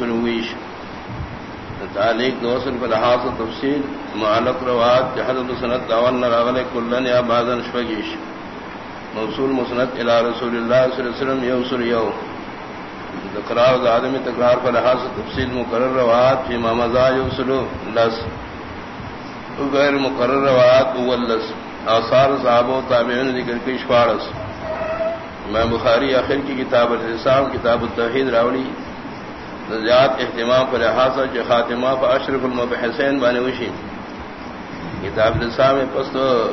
یوسل ویش. تعلیق دوسل پر لحاظ تفصیل، معلق روات جہد سنت داون راغل کلن یا بازن شفگیش. موصول مسنت الى رسول اللہ صلی اللہ علیہ وسلم یوسل یو. تقرار آدمی تکرار پر لحاظ تفصیل مقرر روات فی مامزا یوسل لس. غیر مقرر روات اولس آثار صحابہ و تابعین ذکر کی اشفارس میں بخاری آخر کی کتاب الحسام کتاب التوحید راوڑی زیاد اہتمام پر احاطہ جو خاتمہ پر اشرف المبحسین بان وشی کتاب الحسام میں پس تو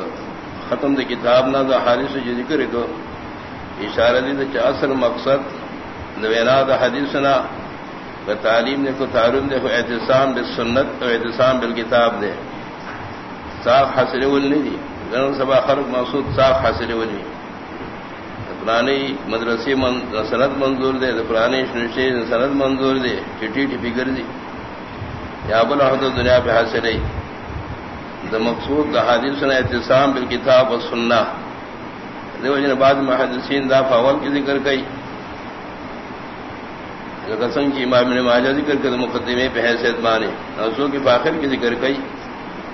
ختم دی کتاب نہ دا حادث جو ذکر کو اشارہ دی دا اصل مقصد دوینا دا حدیثنا تعلیم نے کو تعلیم دے کو احتسام بالسنت اور احتسام بالکتاب دے۔ صاف حاصل ولنی دی۔ سبا خرق مقصود صاف حاصل ولنی پرانی مدرسی من، سند منظور دے پرانی سند منظور دے چٹی ٹپی کر دی۔ یا بل احد دنیا پہ حاصل ہے۔ دا مقصود دا حادث سنا احتسام بالکتاب و سننا دیو جن بعد محدثین دا فاول کی ذکر کئی۔ قسم کی امام نے ماجہ ذکر کر مقدمے پہ حیثیت مانے۔ نسو کی باخر کی ذکر کئی۔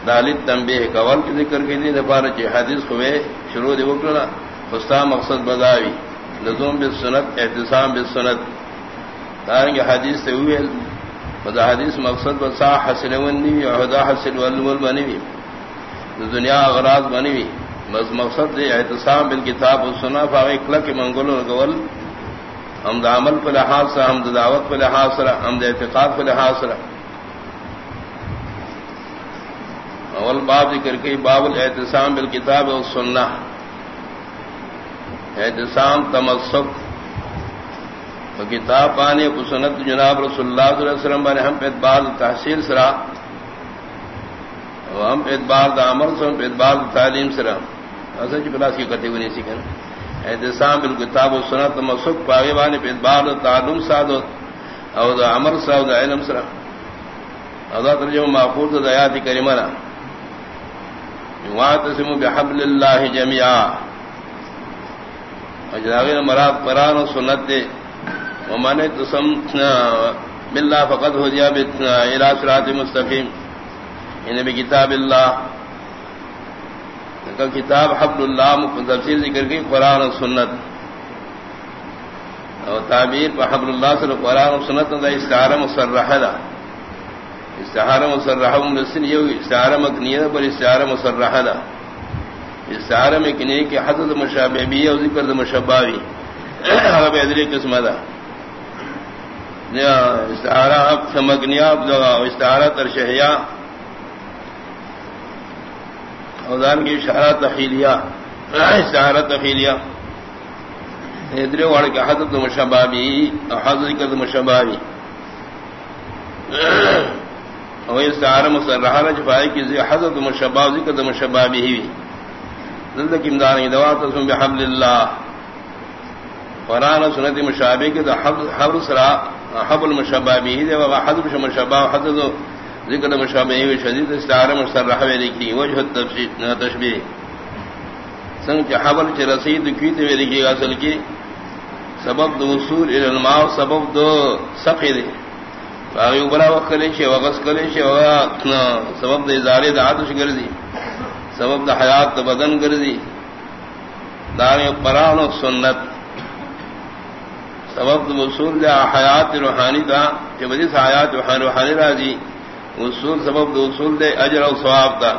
دالت تنبیہ قول کی ذکر کی دی دفار چی حدیث ہوئے شروع دی وکرنا خستا مقصد بداوی لزوم بالسنت احتسام بالسنت دارنگی حدیث سے ہوئے بدا حدیث مقصد بسا حسن ونی عہدہ حسن والول بنیوی دنیا اغراض بنیوی بس مقصد دے احتسام بالکتاب والسنہ فاغی کلک منگل ورگول ہم عمل پر لحاظ سر ہم دعوت پر لحاظ سر ہم دا اعتقاد پر لحاظ سر اول باب ذکر کی باب الاعتصام بالکتاب والسنہ احتسام تمسک۔ کتاب پانے سنت جناب رسول اللہ صلی اللہ علیہ وسلم بنے ہم اعتبار تحصیل سرا۔ ہم اعتبار دا عمل سے ہم اعتبار تعلیم سرا۔ اصل کی پلاس کی کتے ہوئی سیکھیں احتسام بالکتاب و سنت تمسک پاگے بانے پہ اعتبار تعلم ساد او دا عمل سا دا علم سرا۔ ادا ترجمہ محفوظ دا آیات کریمہ وَاعْتَسِمُوا بِحَبْلِ اللَّهِ جَمِيعًا اجراغیر مراد قرآن و سنت دے ومن تسم باللہ فقط ہو جیا الى صراط مستقیم۔ یعنی انہیں کتاب اللہ۔ کا کتاب حبل اللہ تفسیر ذکر کی، قرآن و سنت۔ اور تعبیر پر حبل اللہ سے قرآن و سنت دا استعارہ مسرح دا۔ استعارہ مسرح مسن یہ استعارہ مکنیہ پر استعارہ مسرح دا۔ استعارہ میں کنے کہ حضرت مشابہ بھی ہے ذکر مشباوی اب ادری قسم دا. استعارہ اب سمگنیا استعارہ ترشہیا اوزان کی اشارہ تخیلیہ. استعارہ تخیلیہ. ادرے واڑ کے حضرت مشبابی حضرت ذکر مشباوی اور استعارہ مسرحہ رجفائی کی حضرت مشبہ ذکر مشبابی ہی دلد کی امداد دوا تسم بحبل اللہ۔ قرآن سنت مشابہ کے حبل سرا حبل مشبہ بھی دے وغا حضب مشبہ حضب ذکر مشابہ ہی شدید استعار مسرح وی لکھی وجہ تشبیہ۔ سنگ چ حبل چ رسید کیت وی لکھی اصل کی۔ سبب دو وصول الى الماء، سبب دو سقی دے باغی بڑا وقت کرے چھ وغس کرے چھ سبب دے ازارے دا عادش کردی سبب دا حیات دا بدن گردی. دار قرآن و سنت. سبب دا وصول دا حیات روحانی دا، کہ بدی سے حیات روحانی راضی. وصول سبب دا وصول دے اجر و ثواب دا.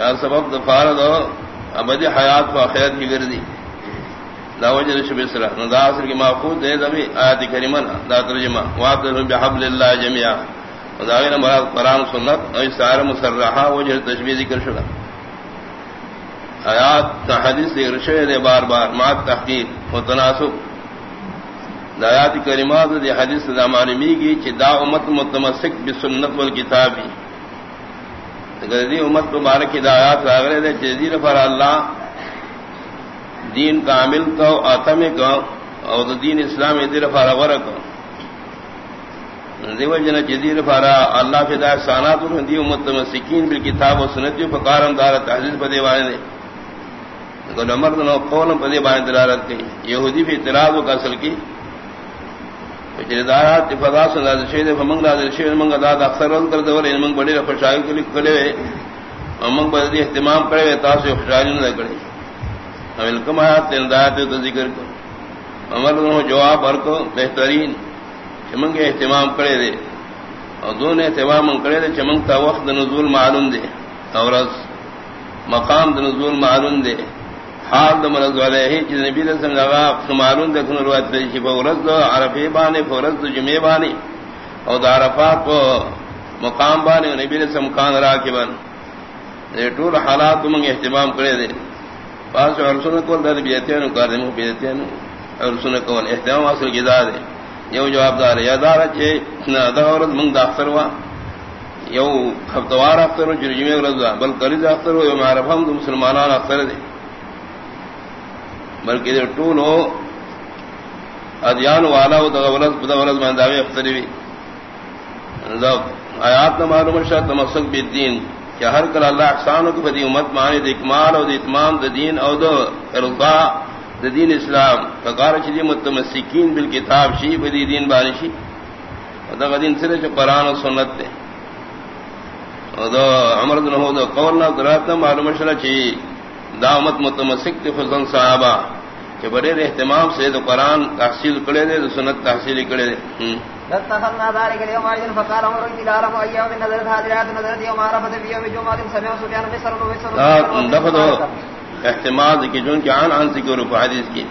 یا سبب دا فارد و ابدی حیات و خیرت کی گردی. دا وجہ شب اسرہ دا اصل کی محفوظ دے دا بھی آیات کریمن دا ترجمہ. وعبد بحبل اللہ جميعا. داغین مراد قرآن سنت اور استعار مسرحہ وجہ تشبیہ ذکر شدہ۔ آیات حدیث ذکر شدہ دے بار بار، مات تحقیق و تناسب۔ دایات کریمات دی حدیث دا معلومی کی چی دا امت متمسک بسنت والکتابی دی امت مبارک ہدایات راغلے دے چیزی رفر اللہ دین کامل کو آتم کو اور دین اسلام دی رفر غرق دیو جن جدیر فارا اللہ فدا احسانات دی امت مسکین بالکتاب و سنت جو فقارم دار تحزیز پدے والے نے۔ گل امر نو قول پدے بان دلالت کی۔ یہودی فی اعتراض کا اصل کی۔ دارات فضا سے نازل شید فمنگ نازل شید منگ داد اکثر رد کر دور ان منگ بڑی خوشحالی کے لکھ کرے منگ بدی اہتمام کرے تاس خوشحالی نہ کرے۔ ویلکم آیات تین دایات تو ذکر کر۔ عمر نو جواب ہر کو بہترین۔ چمنگ اہتمام کرے دے۔ اور دون اہتمام کرے دے چمنگ تا وقت نزول معلوم دے۔ اور مقام نزول معلوم دے۔ حال د مرض والے ہی چې نبی رسول الله معلوم ده کوم روایت دی چې فورز د عرفه باندې فورز د جمعه باندې او د عرفات په مقام بانے باندې نبی رسول مکان راکبن دې ټول حالات موږ اهتمام کړی دي پاس ورسونه کول د بیاتینو کار دې موږ بیاتینو ورسونه کول اهتمام اصل کې ده یو جوابدار یا دار چې نه دا ورځ موږ د اختر وا، یو خپتوار اختر او جمعه ورځ بل کلی د اختر او معرفه هم د مسلمانانو اختر دي بلکہ ٹولو ادیان والا داوی اختری آیات نہ معلوم شاہ تمسک بالدین کہ ہر کل اللہ احسان کو بدی امت مانی اکمال او اور اتمام دین او دو ارضا دین اسلام. فقار چیزی متمسکین بالکتاب شی بدی دین بانشی دا دین سرے چ قرآن و سنت دے دو عمر دن ہو دو قولنا دراتنا معلوم شاہ چی دامت متمسک تے فضل صحابہ کہ بڑے اہتمام سے تو قرآن تحصیل کرے دے سنت تحصیل کرے دے لتخذنا ذلك اليوم عيدا فقال عمر اعلم ايام من هذه الايات نزلت يوم عرفه في يوم سمع سفيان بن ويسر دفد احتمال کی جون کے عن عن ذکر و حدیث کی۔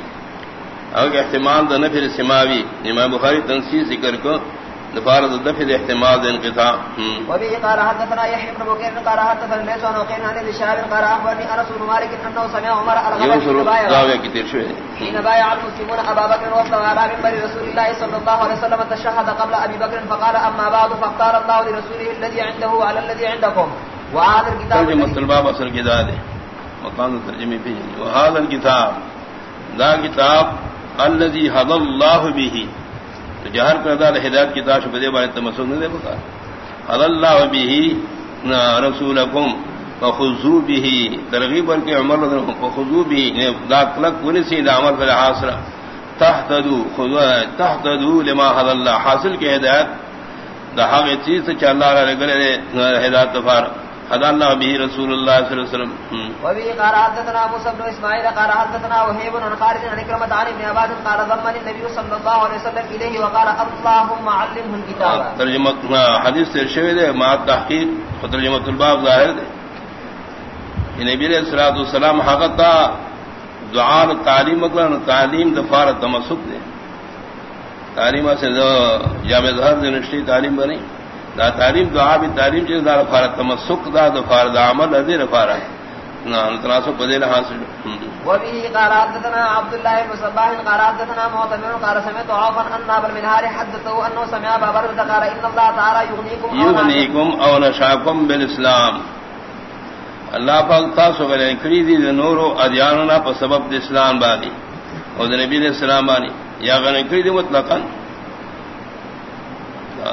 اور احتمال دا نفر سماوی امام بخاری تنسیح ذکر کو نفارد الدفد احتمال دین قطاع وبه قال حدثنا يحيى بن بكير قال حدثنا ليس عن وقيل عن الشعب قال اخبرني انس بن مالك انه سمع عمر يوصل دعوه كثير شويه حين بايع المسلمون ابا بكر وصلى على منبر رسول الله صلى الله عليه وسلم تشهد قبل ابي بكر فقال اما بعد فاختار الله لرسوله الذي عنده على الذي عندكم. وهذا الكتاب ترجمه الباب اصل كتاب مقام الترجمه فيه وهذا الكتاب ذا كتاب الذي هدى الله به۔ تو جہر کردہ ہدایت کی تاش بدے بارے تمسک نہ دے بتا اللہ بھی رسولکم فخذو به۔ ترغیب ان کے عمر رضی فخذو به۔ یعنی ذاکلک ونسی عمل فل حاصل تحتدو، خذو، تحتدو لما حد اللہ حاصل کے ہدایت، دا حق چیز سے چل اللہ علیہ ہدایت فار حد اللہ به رسول اللہ صلی اللہ علیہ وسلم. وبه قال حدثنا ابو صبر اسماعيل قال حدثنا وهيب بن خالد عن كرمة عن ابن عباس قال ضمن النبي صلى الله عليه وسلم اليه وقال اللهم علمه الكتاب. ترجمه حدیث سے شوید ہے ما تحقیق ترجمہ الباب ظاہر کہ نبی علیہ الصلوۃ والسلام حقتا دعا تعلیم مکلن تعلیم دفار تمسک دے تعلیم سے جامع ظہر دنشتی تعلیم بنی دا تعلیم دعا بھی تعلیم چیز دار فار تمسک دا دفار دا عمل ادی رفار ہے تناسب بدل حاصل وبه قال حدثنا عبد الله بن صباح قال حدثنا معتمر قال سمعت عوفا ان ابا المنهار حدثه انه سمع ابا برد قال ان الله تعالى يغنيكم يغنيكم او نشاكم بالاسلام اللہ پاک تاسو غلے کری دی نور و ادیاننا پر سبب اسلام بانی اور نبی علیہ السلام بانی. یا غنے کری دی مطلقاً؟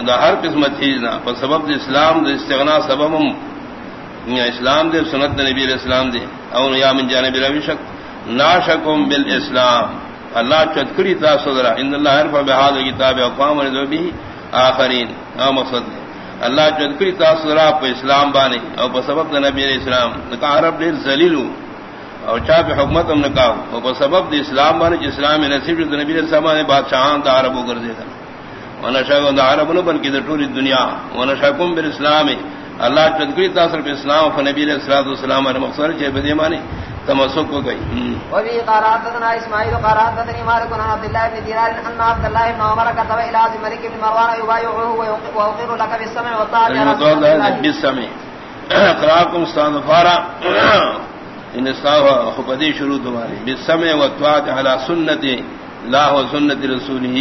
دا ہر قسمت چیز نہ پر سبب دے اسلام دے استغنا سبب اسلام دے، سنت دے نبی علیہ السلام دے. او یا من جانب روی شک. ناشکم بالاسلام. اللہ چتکری تا صدرا ان اللہ عرف بہاد کتاب اقوام رضو بھی آخرین. او مقصد دے. اللہ چتکری تا صدرا پہ اسلام بانے. او پہ سبب دے نبی علیہ السلام. نکا عرب دیر زلیلو او چاپ حکمت ہم نکاو. او پہ سبب دے اسلام بانے جس اسلام نصیب دے نبی علیہ السلام نے بادشاہان دا عربو کردے تھا. ونشاکم دا عرب دا طول دنیا. ونشاکم بالاسلام اللہ تاثر اسلام فنبی علیہ السلام والسلام علیہ مقصر چھے بدی مانی تمسک کو گئی وفي قراتنا اسماعيل قراتني مالك عن عبد الله بن دينار ان عبد الله بن عمر الى بن مروان لك بالسمع بالسمع. قراءكم استاذ فارا. ان شروع تمہاری بالسمع والطاعه على سنه الله وسنه رسوله.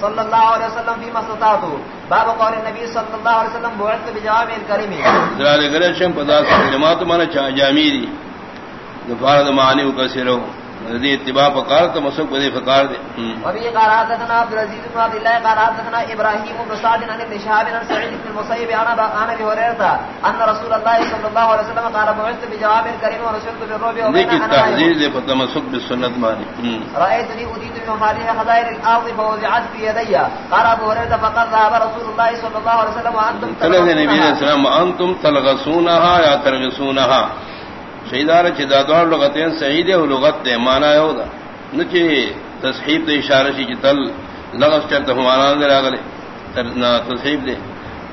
صلی اللہ علیہ وسلم فی مستطاعتو باب قول النبی صلی اللہ علیہ وسلم، بعثت بجواب الکریم ذرا لے گرے شم پدا کلمات مانا چا جامی دی دفار معنی کو کسرو دی اتباع فقار تو مسوق بدی فقار دے وبه قال حدثنا عبد العزيز بن عبد الله قال حدثنا ابراهيم بن سعد عن ابن شهاب عن سعيد بن المسيب عن عن ابي هريره ان رسول الله صلى الله عليه وسلم قال بعثت بجواب الكريم ورسلت بالرعب وبين لیکن تحذیر دے فتمسک بالسنت مانی رايتني اديت بمفاتيح خزائن الارض فوزعت في يدي قال ابو هريره فقد ذهب رسول الله صلى الله عليه وسلم وانتم علیہ تلغسونها یا ترغسونها شہیدار چدادوار لغتیں صحیح دے لغت دے مانا ہے ہوگا نچے تصحیب دے اشارہ شی تل لغس چرتا ہمارا دے راگلے تصحیب دے۔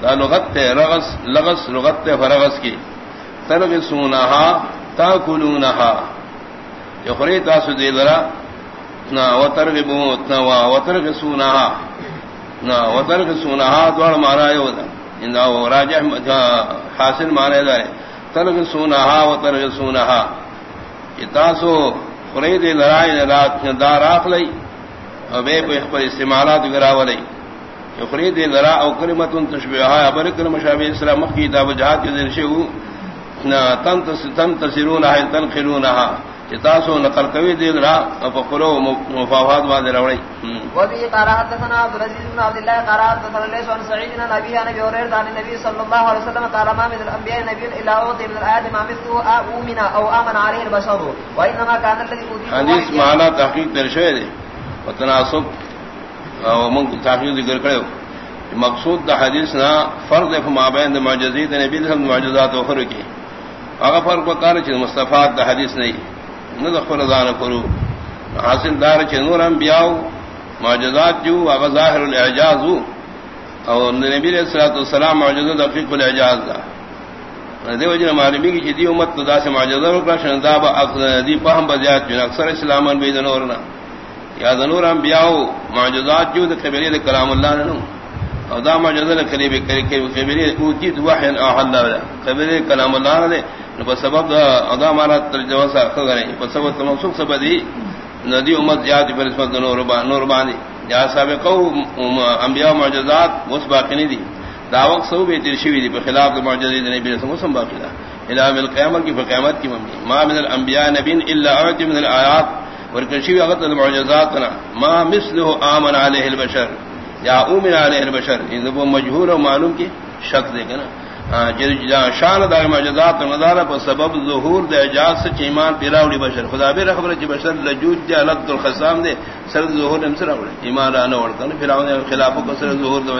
دا لغت دے رغس لغس لغت دے فرغس کی۔ تلغ سونہا تاکلونہا یخری تاسو دے لرا نا وترغبو، نا وترغ سونہا نا وترغ سونہا دوار مانا ہے ہوگا ان راجح حاصل مانا ہے۔ تلغ سونہا و تلغ سونہا تاسو خرید لڑائی دار آخ لئی بے پر استعمالات گراو گراولی خرید لرا او کلمت تشبیہا ابر کلم شابی اسلام مخی دا وجہات کے ذریعے ہو تن تسرونہا تنخلونہا تاسو نقل کوي دي درا په قرو مفاوضات باندې راوړي وبه قال حدثنا عبد العزيز بن عبد الله قال حدثنا ليس عن سعيد بن ابي انا بيورير عن النبي صلى الله عليه وسلم قال ما من الانبياء نبي الا اوتي من الايات ما مثله امن او امن عليه البشر وانما كان الذي اوتي حدیث معنی تحقیق درشوه دي وتناسب او من تحقیق ذکر کړو مقصود دا حدیث نہ فرض ہے ما بین معجزات نبی وسلم معجزات اخر کی اگر فرق بکار چیز مصطفیٰ دا حدیث نہیں نظر دان کرو حاصل دار چنور انبیاء معجزات جو اغا ظاہر الاعجاز اور نبی علیہ الصلوۃ والسلام معجزات دقیق الاعجاز دا دے وجہ معلومی کی جدی امت دا سے معجزات کا شندا با دی فهم بزیات جو اکثر اسلامن بے نورنا یا نور انبیاء معجزات جو قبلی کلام اللہ نے او دا معجزات کلیبی قبلی اوتی وحی احل قبلی کلام اللہ نے نو سبب دا ادا مارا ترجمہ سا کرے سبب تم تمسک سبب دی ندی امت زیاد پر اس وقت نور با نور باندھی یا سابقو انبیاء معجزات اس باقی نہیں دی دعوت سو بھی ترشوی دی بخلاف معجزات نبی رسول مسلم باقی دا الہ بالقیامت کی قیامت کی ممنی ما من الانبیاء نبین الا اعتی من الآیات. ورکنشوی اغت المعجزاتنا ما مثله آمن علیہ البشر. یا اومن علیہ البشر. یہ مجہور و معلوم کی شک دے گا نا شان دار معجزات نظار پر سبب ظہور دے اجاز سے ایمان پیراوڑی بشر. خدا بھی خبر چ بشر لجوج دے الگ الخصام دے، سر ظہور نے سر اوڑے ایمان رانا انا ورکن پھراون خلاف کو سر ظہور دے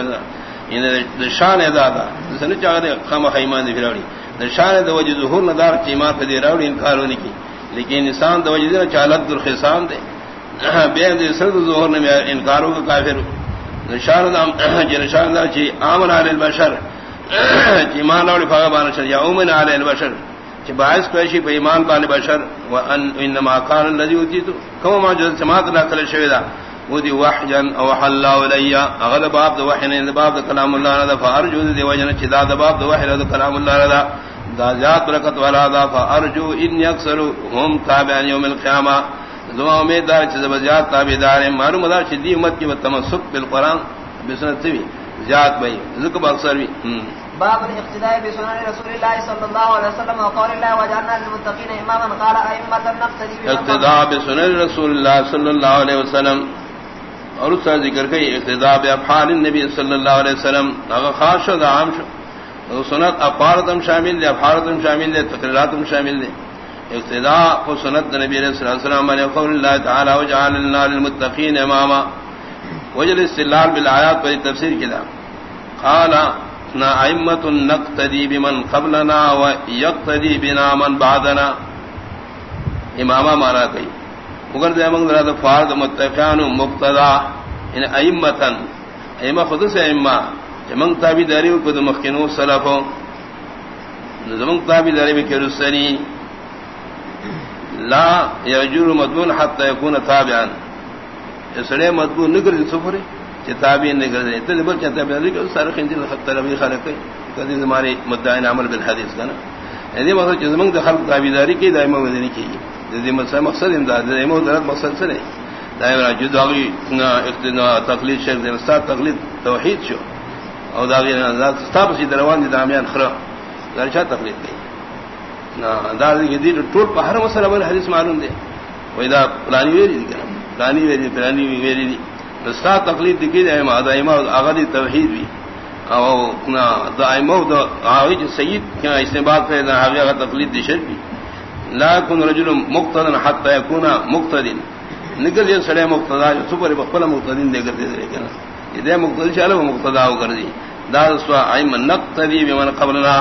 یعنی ان شان ادا دا. سن چاہے خم ایمان دے پھراوڑی شان دے وجہ ظہور نظار چ ایمان پہ دے راوڑی انکار ہونے کی. لیکن انسان دے وجہ دے چالت الخصام دے. بے دے سر ظہور نے انکار ہو کافر نشان نام جنشان جی، دا چی آمن علی البشر. ایمان اور فغبان شر. یا اومن علی البشر. کہ باعث کوشی بے ایمان بان بشر. وان انما كان الذي اوتيت كما ما جو سماعت لا کل شویدا ودی وحجن او حل علیا اغلب باب وحی نے باب کلام اللہ نے فارجو دی وجن چدا باب وحی نے کلام اللہ نے دا ذات برکت والا دا. فارجو ان یکسر هم تابع یوم القیامہ. دعا امید دار چیز بزیاد تابعدار ہیں معلوم دا شدی امت کی تمسک بالقران بسنت بھی زیاد بھائی ذکر اکثر بھی۔ باب الاقتداء بسنن رسول الله صلى الله عليه وسلم وقال الله وجعلنا للمتقين اماما قال ائمه نقتدي اقتداء بسنن رسول الله صلى الله عليه وسلم۔ اور اس کا ذکر کئی اقتداء بافعال النبي صلی اللہ علیہ وسلم۔ اگر خاص و عام سنت اپارتم شامل ہے افارتم شامل ہے تقریراتم شامل ہے اقتداء کو سنت نبی علیہ الصلوۃ والسلام نے قول اللہ تعالی وجعلنا للمتقین اماما۔ وجل استدلال بالآیات پر تفسیر کیا۔ قال نا ائمت نقتدی بمن قبلنا و یقتدی بنا من بعدنا. امامہ مانا گئی مگر دے منگ درا فارد متقان مقتدا ان ائمتن ائمہ خود سے ائمہ جمنگ تابی داری کو مخکنو سلفو۔ زمنگ تابی داری میں کہ رسنی لا یجور مدون حتى يكون تابعا۔ اسڑے مدبو نگر سفرے۔ چتابی نگر دے تے بل چتا بھی کہ سارے خندی خطر ابھی خلق کدی ہمارے مدعین عمل بالحدیث کا نا۔ یعنی مطلب کہ زمن دخل تابیداری کی دائمہ ودنی کی دی مقصد امداد دائمہ درت مقصد سے نہیں۔ دائمہ جداغی اقتنا تقلید شیخ دے استاد تقلید توحید شو۔ او داغی ذات استاب سی دروان دی دامیان خرا۔ درچا تقلید کی نا دار دی ٹوٹ پہر مسئلہ بل حدیث معلوم دے۔ ویدا پلانی ویری دی کنا۔ پلانی ویری پلانی ویری دی۔ رستا تقلید دی کی دے ما دائما آغا توحید بھی او نا دائما دا آغا جی سید کیا اس نے بات پہ دا آغا تقلید دی شر بھی لا کن رجل مقتدن حتی یکونا مقتدن. نکل جن سڑے مقتدا جو سپر بخلا مقتدن دے کر دے دے یہ دے مقتدن چالا وہ مقتدا ہو کر دی. دا سوا عیم نقتدی بمن قبلنا،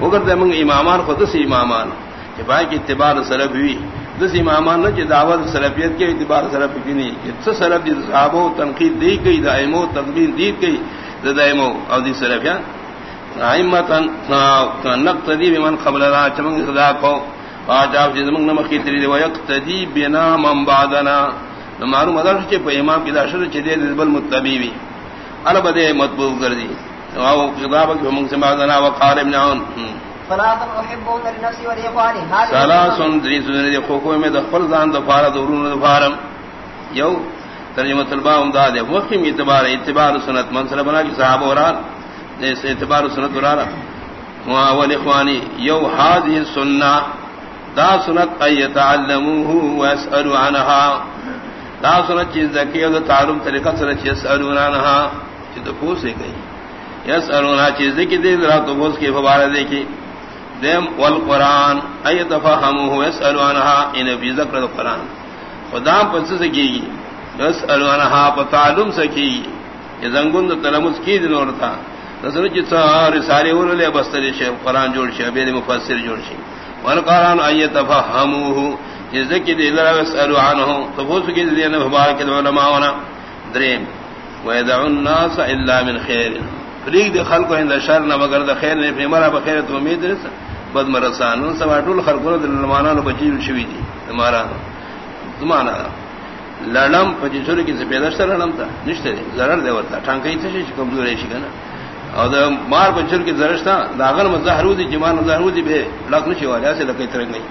وہ کرتے منگ امامان، خود سی امامان. کہ بھائی کی اتبار سلف ہوئی. دس امامان نہ دعوت سلفیت کے اعتبار سلف کی نہیں جس سلف دی صحابہ تنقید دی گئی دائمو تقبیر دی گئی دائمو او دی سلفیان۔ ائمتن نقتدی بمن قبلنا چمنگ صدا کو۔ آج آپ جس منگ نمکی تری دی ویقتدی بنا من بعدنا۔ معلوم ادار چے پہ امام کی داشر چے دے متبی بھی۔ انا بدے مطبوع کر دی۔ او کتاب کہ منگ سے بعدنا وقال ابن عون۔ خوکو میں دخل دان دورون دفارم یو ترجمہ طلبہ امداد ہے وقیم اعتبار اعتبار سنت. منصر بنا کی صحابہ وران. جیسے اعتبار سنت اخوانی یو حادی سننا دا سنت ویسألو عنها. دا سنت چیز ذکی تعلم طریقہ سنت چیز عنها. چیز گئی. چیز ذکی دے. ذرا تو پوس کے فبارہ دیکھی دیم والقرآن، ای تفاہموه یسألو عنها ان فی ذکر القرآن خدام پنس سکی گی یسألو عنها پا تعلم سکی گی یہ زنگون دا تلمس کی دن ورطا؟ نظر چیز رسالی ورلے بستر شیف قرآن جوڑ شیف بید مفسر جوڑ شیف والقرآن ان يتفهموه جزك دي لا يسألوا عنه تفوس كده دي مبارك العلماء ونا دريم ويدعو الناس الا من خير. فريق دي خلق عند شر نہ مگر ده خیر نے پیمرا بخیر تو امید رس بد مرسان سب ټول خلقونو د لمانانو بچی شوی دي ہمارا زمانہ لړم پچی چوری کی پیدا سره لړم تا نشته zarar دی ورته. ټانکې ته شي کمزورې شي کنه؟ او دا مار بچر کی زرشتا داغن مظاہرودی جمان مظاہرودی بے لگ نشی والا سے لکئی ترنگ گئی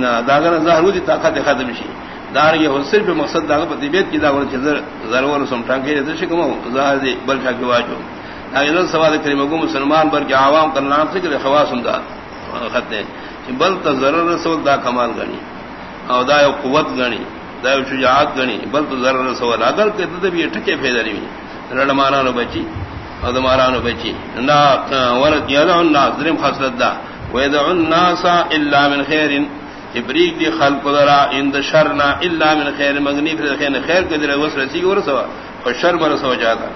نہ داغن مظاہرودی طاقت ختم شی دار یہ ہو صرف مقصد داغ طبیعت کی داغن چزر ضرور سمٹان کے رہتے شکم ظاہر دی بل شاکی واجو اگر سوال کریم کو مسلمان پر کہ عوام کا نام سے کہ خواص ہوں خط ہے بل تو ضرور رسول دا کمال گنی او دا یو قوت گنی دا یو شجاعت گنی بل تو ضرور رسول اگر کہ تدب یہ ٹھکے پھیدر نہیں رڑمانا نو بچی ادمارانو بچی نا ورد یدعو الناس درم خصلت دا ویدعو الناس الا من خیر ابریک دی خلق درا اند شرنا الا من خیر مغنی پر خیر خیر کے در وس رسی اور سوا اور شر مر سو جاتا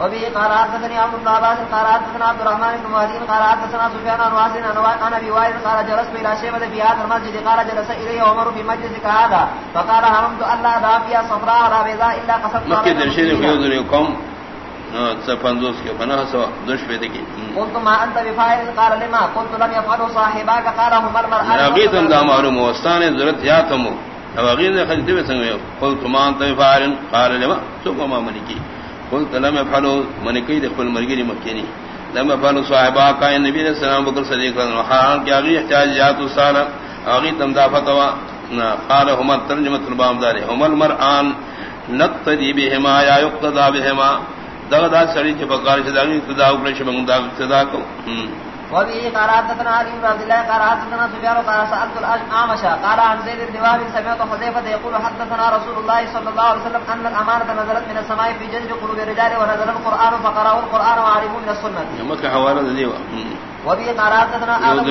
وبی قرات بن عبد الله باز قرات بن عبد الرحمن بن مهدي قرات بن سفيان بن واسن انا ابي وائل قال جلس الى شيبه في هذا المسجد قال جلس اليه عمر في مجلس هذا فقال حمد الله ذا فيها صفراء ولا بيضاء الا قصدت مكه درشين في قوم سفندوس کے فنا سو دش پہ دیکھی قلت ما انت بفاعل؟ قال لما؟ قلت لم يفعل صاحبك قال هم المرء نبيت دا معلوم وستان ضرورت یا تم اوغیر نے خجتے میں سنگ قلت ما انت بفاعل؟ قال لما سو ما منکی قلت، لم يفعل منکی دے خپل مرگی مکینی لم يفعل صاحبك کا نبی علیہ السلام بکر صدیق رضی اللہ عنہ کیا اگی احتیاجات سال اگی تم دا فتوا قال هم ترجمه البام دار هم المرآن، نقتدی بهما یا يقتدى بهما دغدا سڑی چ بکار چ دغی ابتدا اوپر چ منگ دا ابتدا کو وبه قرات تنا علي بن عبد الله قرات تنا سفيان قال سالت الاعمش قال عن زيد بن وهب سمعت حذيفه يقول حدثنا رسول الله صلى الله عليه وسلم ان الامانه نزلت من السماء في جذب قلوب الرجال ونزل القران فقرأوا القران وعلموا من دي وبه قرات تنا ابن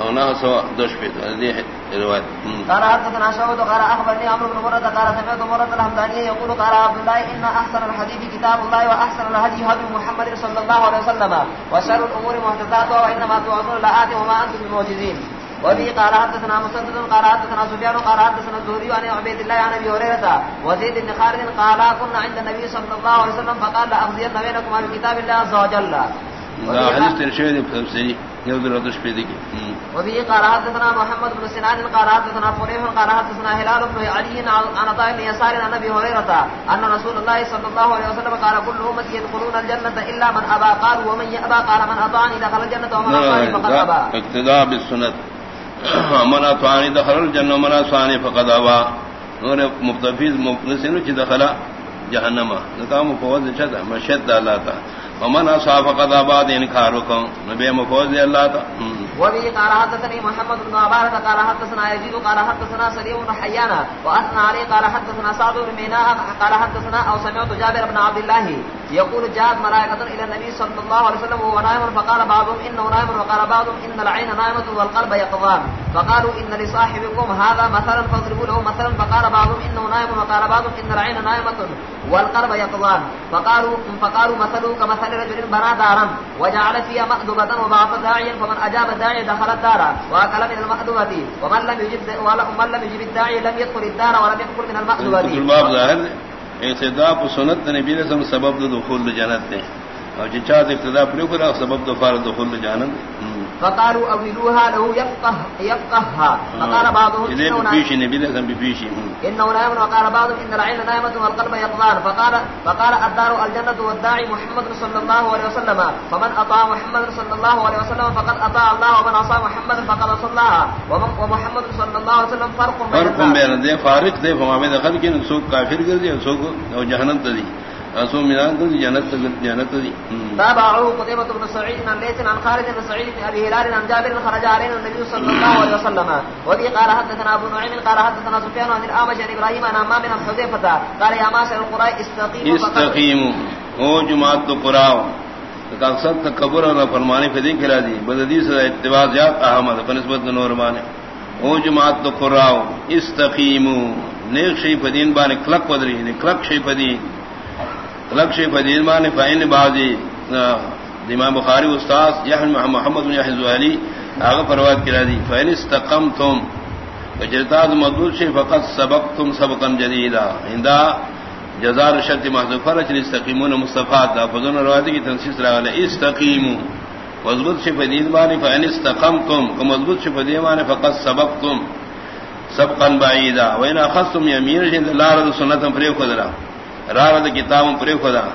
او نہ سو دوش پہ دی روایت. قال حدثنا شعبة قال اخبرني عمرو بن مرة قال سمعت مرة الحمداني يقول قال عبد الله ان احسن الحديث كتاب الله واحسن الهدي هدي محمد صلى الله عليه وسلم وشر الامور محدثاتها وانما توعدون لآت وما انتم بمعجزين. وبه قال حدثنا مسدد قال حدثنا سفيان قال حدثنا الزهري عن عبيد الله عن ابي هريره وزيد بن خالد قال كنا عند النبي صلى الله عليه وسلم فقال لاغزين بينكم عن كتاب الله عز وجل. قال حدثنا محمد بن سنان قال حدثنا فريح قال حدثنا هلال بن علي عن عطاء بن يسار عن ابي هريره ان رسول الله صلى الله عليه وسلم قال كل امتي يدخلون الجنه الا من ابى قال ومن يابى قال من اطاعني دخل الجنه ومن اطاعني فقد ابى اقتداء بالسنه من اطاعني دخل الجنه ومن اطاعني فقد ابى نور مفتفیز مفلسینو چی دخلا؟ جہنم۔ نکام فوز چتا مشد اللہ تا۔ ومن اصحاب قد آباد یعنی انکار وکم. نبی مفوز اللہ تا. وبه قال حدثني محمد بن عبارة، قال حدثنا يزيد، قال حدثنا سليم بن حيانا وأثنى عليه قال حدثنا سعد بن ميناء، قال حدثنا أو سمعت جابر بن عبد الله يقول جاءت ملائكة إلى النبي صلى الله عليه وسلم وهو نائم، فقال بعضهم إنه نائم، وقال بعضهم إن العين نائمة والقلب يقظان فقالوا إن لصاحبكم هذا مثلا فاضربوا له مثلا فقال بعضهم إنه نائم وقال بعضهم إن العين نائمة والقلب يقظان فقالوا فقالوا مثلوا كمثل رجل بنى دارا وجعل فيها مأدبة وبعث داعيا فمن أجاب الداعي دخل الدار وأكل من المأدبة ومن لم يجب ومن لم يجب الداعي لم يدخل الدار ولم يأكل من المأدبة الباب ظاہر اقتدا سنت نبی رسم سبب دخول جنت نے۔ اور جی جچاد اقتدا پر سبب دفار دخول جانت فقالوا اولوها له يفقه يفقهها فقال بعضهم انه بيشي نبي لازم بيشي انه نائم وقال بعضهم ان العين نائمه والقلب يقظان فقال فقال الدار الجنه والداعي محمد صلى الله عليه وسلم. فمن اطاع محمد صلى الله عليه وسلم فقد اطاع الله ومن عصى محمد فقد الله ومحمد صلى الله عليه وسلم فرق بين ذي فارق ذي فما بين كن سوق كافر دیا سوق جہنم دی اسو ميلان دل جنت جنت قتيبة بن سعيد عن ليث عن خالد بن سعيد بن ابي هلال عن جابر خرج علينا النبي صلى الله عليه وسلم. قال حدثنا ابو نعيم قال حدثنا سفيان عن الامش عن ابراهيم عن امام بن حذيفه قال يا القراء استقيموا استقيموا. او جماعت القراء اقصد تکبر اور فرمانے پہ دیکھ رہا دی. بددی سے اتباع زیاد احمد بنسبت او جماعت القراء استقيموا نیک شی فدین بان کلک پدری کلک شی فدین لکش فدین مان فائن بازی امام بخاری استاد یحن محمد بن یحن زہلی آگے پرواد کرا دی فائن استقمتم وجرتاز مضبوط شی فقط سبقتم سبقا جدیدا ہندا جزار شرط محذوفہ رچن استقیمون مصطفات دا فضل روایتی کی تنسیس رہا لے استقیمو مضبوط شی فدین مان فائن استقمتم، کہ مضبوط شی فدین مان فقط سبقتم سبقا بعیدا۔ وین اخذتم یمین شی اللہ رضا سنتا فریق خدرہ رارد کتاب پری خدا.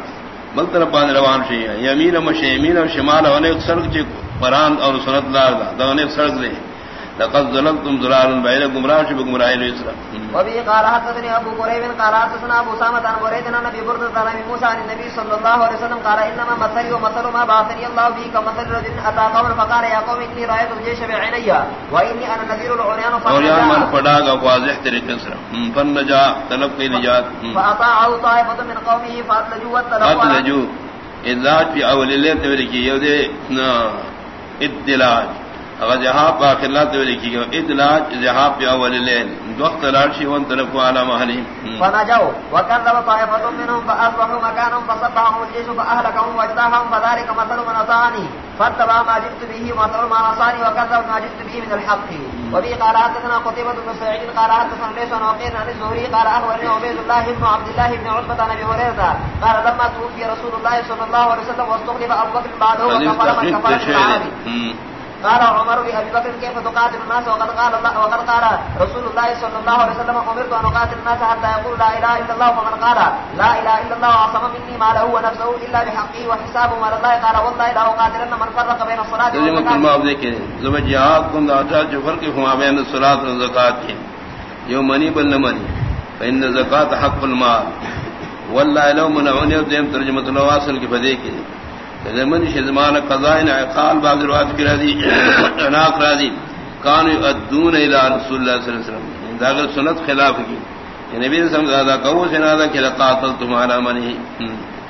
بل طرف بان روان شی یمین مش یمین و شمال ہونے سڑک چ قران اور سنت لار دا. دا سڑک دے. لقد ظلمتم ظلال بين گمراہ شب گمراہ لے اسرا وبي قال حدثني ابو قريب قال حدثنا ابو سامة عن بريدنا نبي برد عن موسى عن النبي صلى الله عليه وسلم قال انما مثل ومثل ما بعثني الله به كمثل رجل اتى قوم فقال يا قوم اني رايت الجيش بعيني واني انا نذير العريان فقال من فدا واضح طریقے سے فن نجا طلب کی نجات فاطاعوا طائفه من قومه فاطلجوا وتلوا فاطلجوا اذا في اول الليل تبركي يودي ادلاج. اگر جہاں باخلا تو لکھی گا ادلاج جہاں پہ اول لین وقت لارشی ون طرف على محلهم فنجوا وكذب طائفة منهم فأصبحوا مكانهم فصبحهم الجيش فأهلكهم واجتاهم فذلك مثل من أطاعني فاتبع ما جئت به مثل ما نصاني وكذب ما جئت به من الحق وبه قال حدثنا قتيبة بن سعيد قال حدثنا ليس وقيل عن الزهري قال أخبرني عبيد الله بن عبد الله بن عتبة عن أبي هريرة قال لما توفي رسول الله صلى الله عليه وسلم واستخلف أبو بكر بعده وكفر من كفر العربي قال عمر لابي بكر كيف تقاتل الناس؟ وقد قال الله وقد قال رسول الله صلى الله عليه وسلم امرت ان اقاتل الناس حتى يقول لا اله الا الله. فمن قال لا اله الا الله عصم مني ما له ونفسه الا بحقه وحسابه على الله. قال والله لا اقاتلن من فرق بين الصلاه والزكاه ما دیکھیں زما جہاد کو داتا جو فرق ہوا بین الصلاه والزکات کی یو منی بل منی فان الزکات حق المال. والله لو منعوني دیم ترجمه الواصل کی فدی کی زمن شزمان قضائن عقال بعض روایت کی راضی اناق راضی. کان ادون الى رسول اللہ صلی اللہ علیہ وسلم. داغل سنت خلاف کی. نبی علیہ وسلم کہو سنا کہ قاتل تم على منی.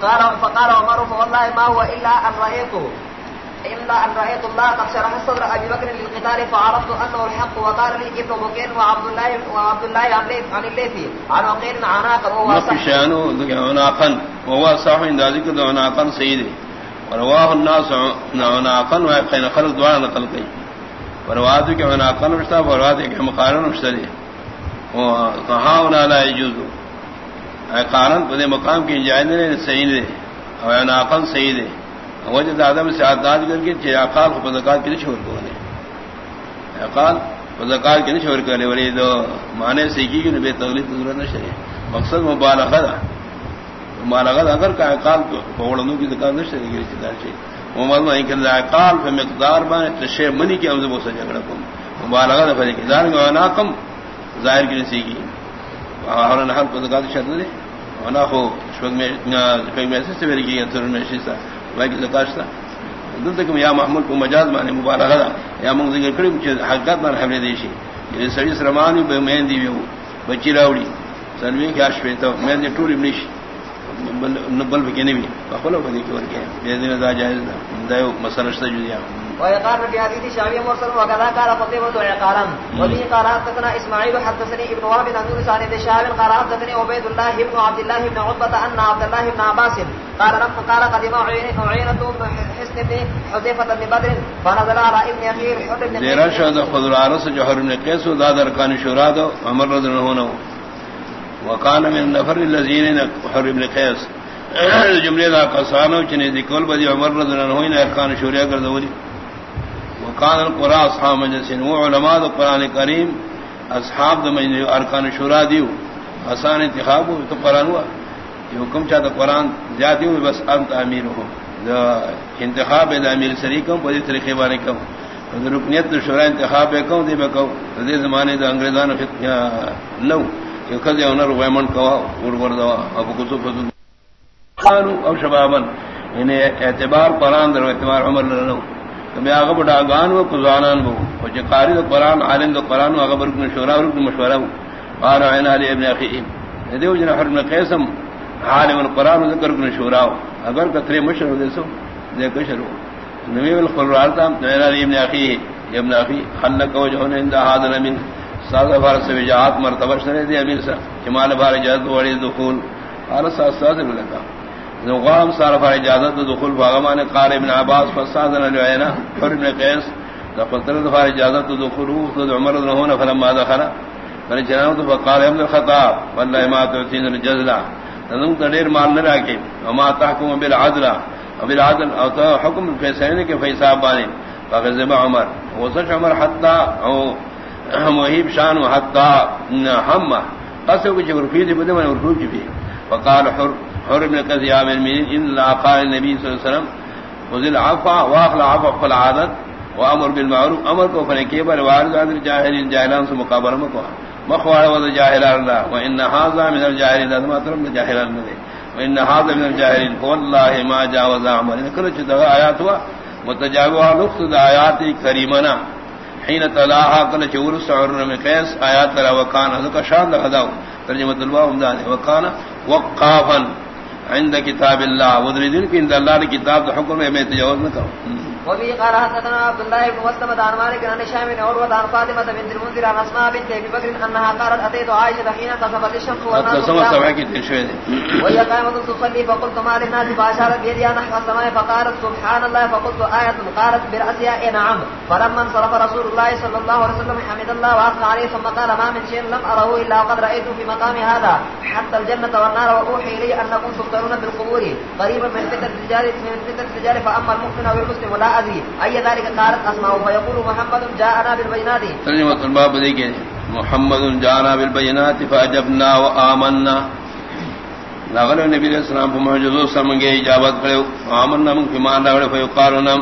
قال فقال عمر والله ما هو الا ان رايته الا ان رايت الله قد شرح صدر ابي بكر للقتال فعرفت انه الحق وقال لي ابن بكير وعبد الله وعبد الله عن ليث عن وقير عناقا وهو صح شانو عناقا. وهو صح ذلك عناقا سيدي ورواہ الناس عناقن وقین خلق دوارا نقل کئی ورواد کے عناقن رشتا ورواد کے مقارن رشتا دی کہاں انہا لا یجوزو قارن پدے مقام کی انجائن دے صحیح دے اور عناقن صحیح دے وجہ آدم سے آداد کر کے چھے اقال کو پدکات کی نہیں چھوڑ کرنے اقال پدکات کی نہیں چھوڑ کرنے ولی دو معنی سیکھی کی نبی تغلیب ضرورت نہ شرے مقصد مبالغہ دا مالغت اگر کا اقال پوڑنوں کی دکان نہ شری گری چدار چھ محمد نہیں کہ اقال پہ مقدار بنے تو شے منی کے امز بوسا جھگڑا کو مبالغہ فری کی دار میں کم ظاہر کی نسی کی اور نہ کو دکان شرط دے انا ہو شوق میں کوئی میسج سے میری کی تر میں شیسا باقی زکات تھا دل دلتکم یا محمود کو مجاز مانے مبارک یا منگ ذکر کریم چیز حقیقت مان حملے دیشی یہ سڑی سرمانی بے مین دی ویو بچی راوڑی سنوی کی آش پیتا مین ٹوری بلیش بل بکی نوی بخلو بدی کی ورکی بے دین دا جائز دا دا مسئلہ شتا جو دیا ويقال في حديث شعبي مرسل وكذا قال قتيبة عقارا وبه قال حدثنا اسماعيل حدثني ابن وهب عن يونس عن ابن شهاب قال حدثني عبيد الله بن عبد الله بن عتبة ان عبد الله بن عباس قال لما قال قدم عيينة بن حسن بن حذيفة بن بدر فنزل على ابن اخيه الحر بن ديرا شهد خضر العرس جوهر بن قيس وداد شوراد عمر رضي الله عنه. وكان من النفر الذين حر بن قيس جملے دا قصانو چنے ذکر بدی عمر رضی اللہ عنہ نے ارکان شوریا کر دوری وقان القرآن اصحاب مجلسین وہ علماء دا قرآن کریم، اصحاب دا مجلس ارکان شورا دیو. آسان انتخاب ہو تو قرآن ہوا. یہ حکم چاہتا قرآن زیادہ ہو بس انت امیر ہو انتخاب دا امیر سریکم پدی طریقے بانے کم. رکنیت شورا انتخاب ہے کم. دی بکو دے زمانے دا انگریزان نو کہ کھدے ویمن کوا، اور وردوا ابو کتب فضل قانو او شبابن انہیں اعتبار قرآن در اعتبار عمر لنو بڑا گان و کزانان بو۔ و جو قاری دو قرآن، عالم دو قرآن و اغبر رکن شورا و رکن مشورہ بو۔ قارا عین علی ابن اخیئیم دیو جنا حرم قیسم، عالم القرآن و ذکر رکن شورا اگر کتری مشر ہو دیسو دیکھ شروع نبی بالقرآن عین علی ابن اخیئیم ابن اخی خلق وجہن اندہ حاضر من ساز فارس وجاعات مرتبہ شنے دی امیر سا کمال بار جہد وڑی دخول۔ حالت ساز ساز لگا۔ غام صارف اجازت دخول باغمان قال ابن عباس فسادنا لعينا حر ابن قيس دخلت دفع اجازت دخول عمر بن هون فلما دخل۔ فجناه فقال ابن الخطاب والله ما تعطينا الجزلة تنم تدير مال نراكي وما تحكم بالعدل۔ وبالعدل او حكم الفيسين کے فیصاب بانی فغزب عمر۔ وصش عمر حتى او مهيب شان و حقا ہم حتى هم قصوا بجبر فيه بدون ورفوج فيه فقال حر حر ابن قزیاب المین ان لاقال نبی صلی اللہ علیہ وسلم وزل عفا واخل عفا فل عادت وامر بالمعروف، امر کو فنے کے بر وارد عدل جاہلین جاہلان سے مقابلہ مکو۔ مخوار وذ جاہلان اللہ وان هذا من الجاہلین لازم اترم جاہلان نے وان هذا من الجاہلین والله ما جاوز عمل کل چ آیات ہوا، متجاوز لفظ آیات کریمنا حين تلاها كل شعور سعر من قيس آيات ترى وكان هذا شان هذا ترجمه الواو وكان وقافا عند كتاب الله. ودري دين كين الله دا حكم میں تجاوز نہ کرو وفي قال حدثنا عبد الله بن مسلم عن مالك عن هشام بن عروة عن فاطمة بنت المنذر عن أسماء بنت أبي بكر أنها قالت أتيت عائشة حين قصفت الشمس والناس وهي قائمة تصلي فقلت ما للناس؟ فأشارت بيدها نحو السماء فقالت سبحان الله فقلت آية قالت برأسها إيه نعم. فلما انصرف رسول الله صلى الله عليه وسلم حمد الله وأثنى عليه ثم قال ما من شيء لم أره إلا وقد رأيت في مقام هذا حتى الجنة والنار وأوحي لي أنكم تفترون بالقبور قريبا من فتنة الرجال من فتنة الرجال فأما المؤمن أو المسلم لا ادري اي ذلك قالت اسماء فيقول محمد جاءنا بالبينات. ترجمه الباب دیکھیں. محمد جاءنا بالبينات فاجبنا وآمنا. نغل نبی علیہ السلام معجزو سمگے اجابت کرے. آمنا من فيمان لا فيقال نم.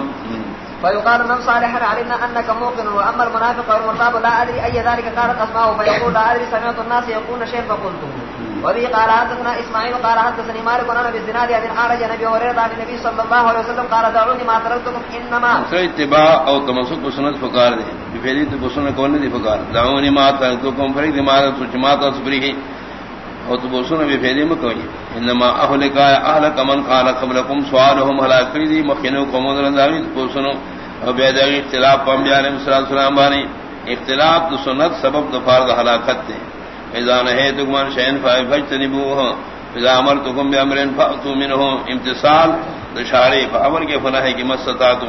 فيقال من صالحا علمنا انك موقن. واما المنافق والمرتاب لا ادري اي ذلك قالت اسماء فيقول لا ادري سمعت الناس يقولون شيئا فقلت. وبه قال حدثنا اسماعيل قال حدثني مالك عن ابي الزناد عن عارج نبي هريره عن النبي صلى الله عليه وسلم قال دعوني ما تركتكم انما اتباع او تمسك بسنت فقار دي. بفريد بسنت كون دي فقار دعوني ما تركتكم فريد ما تسمع تصبريه او تبسن بفريد مكوي انما اهلك اهلك من قال قبلكم. سؤالهم هلاك فريد مخنو قوم الذين بسنوا او بيد اختلاف انبياء عليه الصلاه والسلام اختلاف سنت سبب دفار ہلاکت دے اذا نهيتكم عن شيء فاجتنبوه. اذا امرتكم بامر فاتوا منه. امتصال دشاري، فامر کے فلاح کی مستطاعتم.